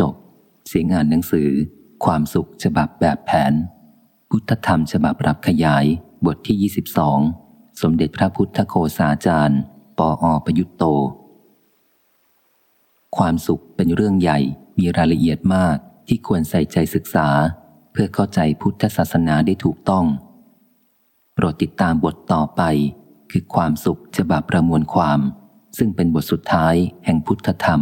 จบ เสียงอ่านหนังสือ ความสุขฉบับแบบแผน พุทธธรรมฉบับรับขยาย บทที่ 22 สมเด็จพระพุทธโคสาจารย์ ปออประยุตโต ความสุขเป็นเรื่องใหญ่ มีรายละเอียดมากที่ควรใส่ใจศึกษา เพื่อเข้าใจพุทธศาสนาได้ถูกต้อง โปรดติดตามบทต่อไป คือความสุขฉบับประมวลความ ซึ่งเป็นบทสุดท้ายแห่งพุทธธรรม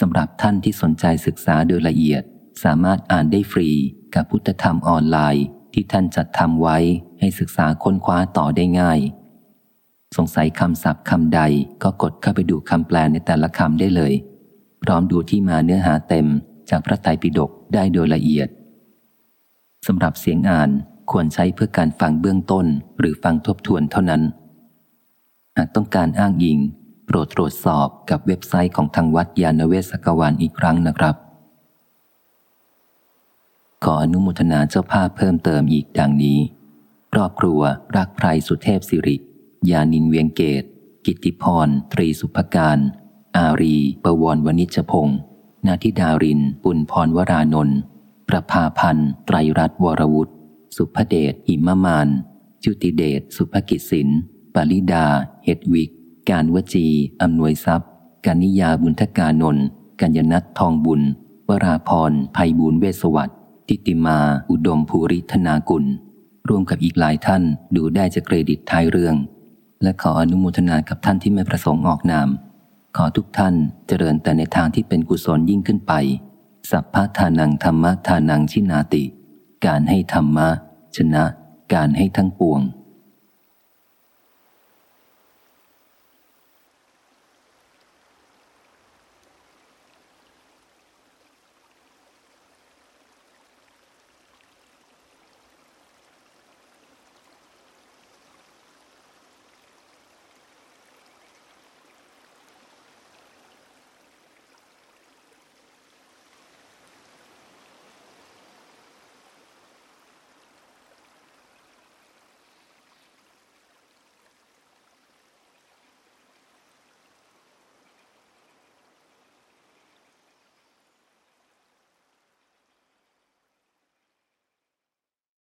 สำหรับท่านที่สนใจศึกษาโดยละเอียด สามารถอ่านได้ฟรีกับพุทธธรรมออนไลน์ ที่ท่านจัดทำไว้ให้ศึกษาค้นคว้าต่อได้ง่าย สงสัยคำศัพท์คำใดก็กดเข้าไปดูคำแปลในแต่ละคำได้เลย พร้อมดูที่มาเนื้อหาเต็มจากพระไตรปิฎกได้โดยละเอียดสำหรับเสียงอ่านควรใช้เพื่อการฟังเบื้องต้นหรือฟังทบทวนเท่านั้น หากต้องการอ้างอิง โปรดตรวจสอบกับเว็บไซต์ของทางวัดยาณเวศกวานอีกครั้งนะครับ ขออนุโมทนาเจ้าภาพเพิ่มเติมอีกดังนี้ ครอบครัว รักไพรสุเทพสิริ ยานินเวียงเกต กิติพร ตรีสุภการ อารีประวรวณิชพงศ์นาทิดาริน ปุณพรวรานนท์ประภาพันธ์ ไตรรัตน์วรวุฒิสุภเดชหิมมานจุติเดชสุภกิจสินปาริดา เฮดวิก การวจีอำนวยทรัพย์ กานิยาบุญทกานนท์กัญญนัททองบุญ วราพรภัยบุญเวสวัสดิ์ทิติมา อุดมภูริธนากุล ร่วมกับอีกหลายท่านดูได้จากเครดิตท้ายเรื่อง และขออนุโมทนากับท่านที่ไม่ประสงค์ออกนาม ขอทุกท่านเจริญแต่ในทางที่เป็นกุศลยิ่งขึ้นไป สัพพะทานังธรรมะทานังชินาติ การให้ธรรมะ ชนะ การให้ทั้งปวง